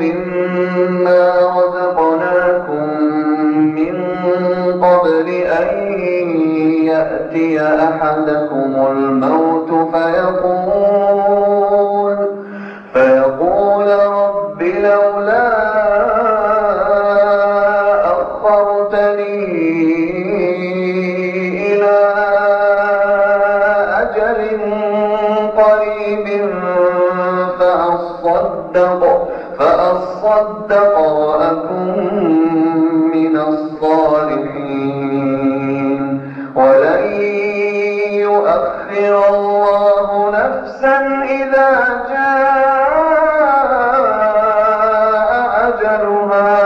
مما رزقناكم من قبل أن يأتي أحدكم الموت فيقول فيقول رب لولا أخرتني إلى أجل قريب فأصدق فأصدق وأكن من الصالحين. ولن يؤخر الله نفسا إذا جاء أجلها.